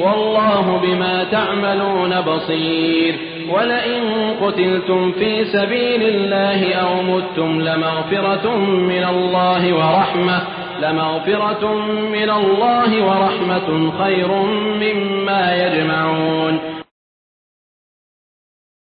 والله بما تعملون بصير. ولئن قتلتم في سبيل الله أو متم لمغفرة من الله ورحمة لمغفرة من الله ورحمة خير مما